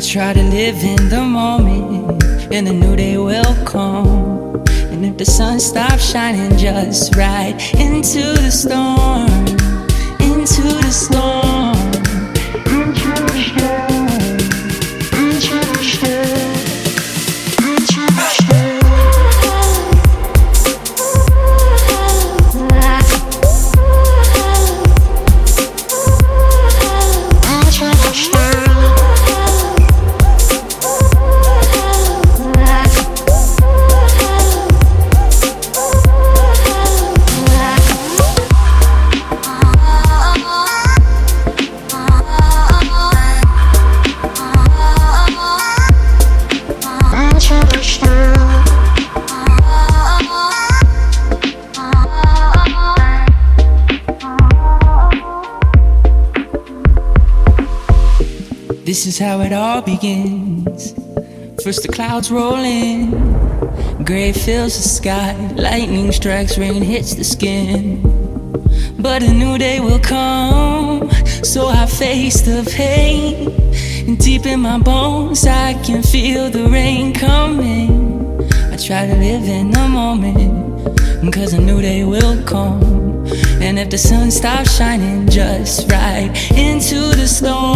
try to live in the moment, and a new day will come. And if the sun stops shining just right into the storm, into the storm, This is how it all begins. First the clouds roll in, gray fills the sky, lightning strikes, rain hits the skin. But a new day will come, so I face the pain. And deep in my bones, I can feel the rain coming. I try to live in the moment, cause a new day will come. And if the sun stops shining just right into the storm,